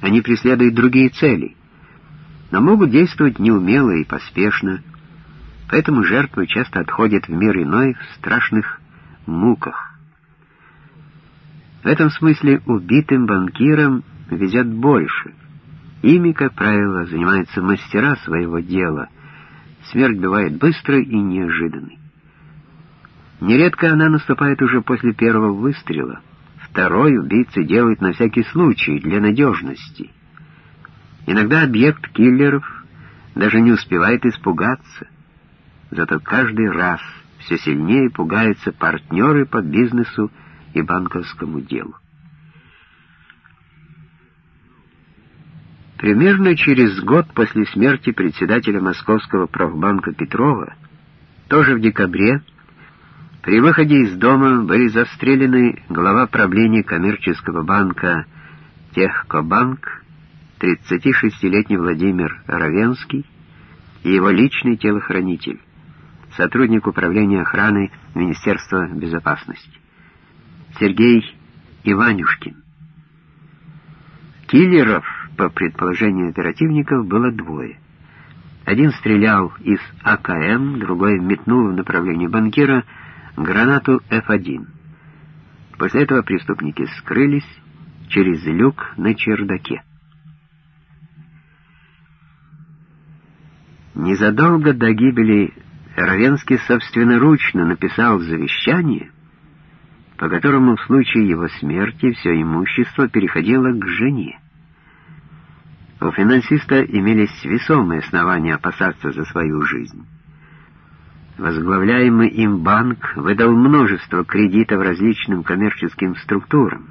Они преследуют другие цели, но могут действовать неумело и поспешно, поэтому жертвы часто отходят в мир иной в страшных муках. В этом смысле убитым банкирам везет больше. Ими, как правило, занимаются мастера своего дела. Смерть бывает быстрой и неожиданной. Нередко она наступает уже после первого выстрела. Второй убийца делает на всякий случай, для надежности. Иногда объект киллеров даже не успевает испугаться. Зато каждый раз все сильнее пугаются партнеры по бизнесу и банковскому делу. Примерно через год после смерти председателя Московского профбанка Петрова, тоже в декабре, при выходе из дома были застрелены глава правления коммерческого банка Техкобанк, 36-летний Владимир Равенский и его личный телохранитель, сотрудник управления охраны Министерства безопасности, Сергей Иванюшкин. Киллеров по предположению оперативников, было двое. Один стрелял из АКМ, другой метнул в направлении банкира гранату F1. После этого преступники скрылись через люк на чердаке. Незадолго до гибели Равенский собственноручно написал завещание, по которому в случае его смерти все имущество переходило к жене. У финансиста имелись весомые основания опасаться за свою жизнь. Возглавляемый им банк выдал множество кредитов различным коммерческим структурам,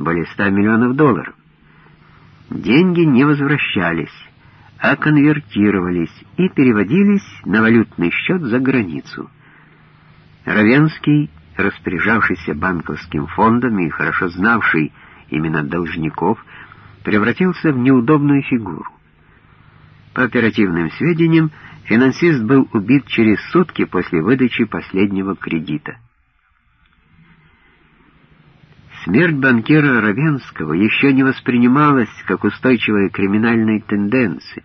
более 100 миллионов долларов. Деньги не возвращались, а конвертировались и переводились на валютный счет за границу. Равенский, распоряжавшийся банковским фондом и хорошо знавший имена должников, превратился в неудобную фигуру. По оперативным сведениям, финансист был убит через сутки после выдачи последнего кредита. Смерть банкира Равенского еще не воспринималась как устойчивая криминальная тенденция.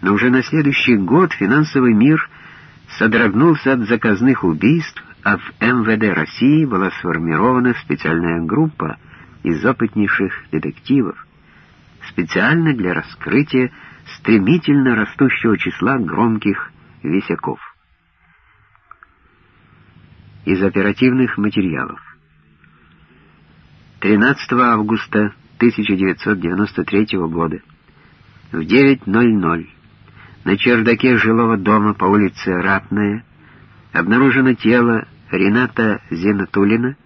Но уже на следующий год финансовый мир содрогнулся от заказных убийств, а в МВД России была сформирована специальная группа — из опытнейших детективов, специально для раскрытия стремительно растущего числа громких висяков. Из оперативных материалов. 13 августа 1993 года в 9.00 на чердаке жилого дома по улице Ратная обнаружено тело Рената Зенатулина,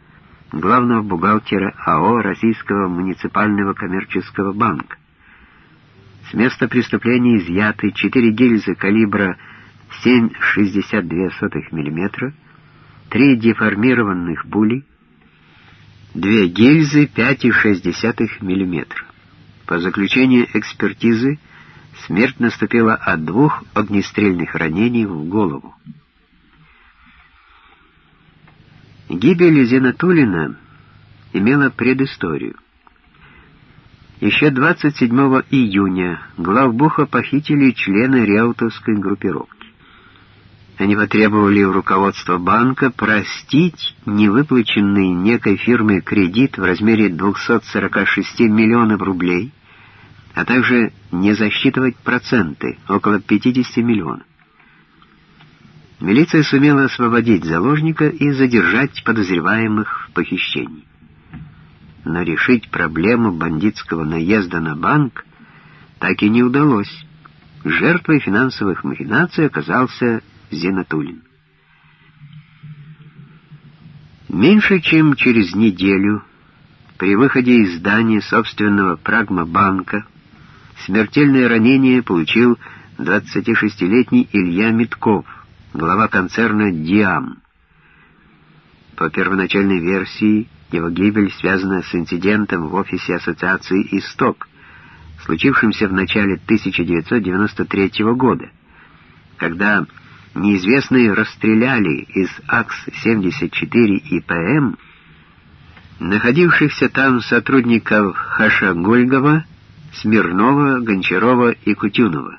главного бухгалтера АО Российского муниципального коммерческого банка. С места преступления изъяты 4 гильзы калибра 7,62 мм, 3 деформированных були, 2 гильзы 5,6 мм. По заключению экспертизы, смерть наступила от двух огнестрельных ранений в голову. Гибель Зенатулина имела предысторию. Еще 27 июня главбуха похитили члены реутовской группировки. Они потребовали у руководства банка простить невыплаченный некой фирме кредит в размере 246 миллионов рублей, а также не засчитывать проценты, около 50 миллионов. Милиция сумела освободить заложника и задержать подозреваемых в похищении. Но решить проблему бандитского наезда на банк так и не удалось. Жертвой финансовых махинаций оказался Зенатулин. Меньше чем через неделю при выходе из здания собственного прагмабанка смертельное ранение получил 26-летний Илья Митков, глава концерна «Диам». По первоначальной версии, его гибель связана с инцидентом в офисе Ассоциации «Исток», случившимся в начале 1993 года, когда неизвестные расстреляли из АКС-74 и ПМ находившихся там сотрудников Хашагольгова, Смирнова, Гончарова и Кутюнова.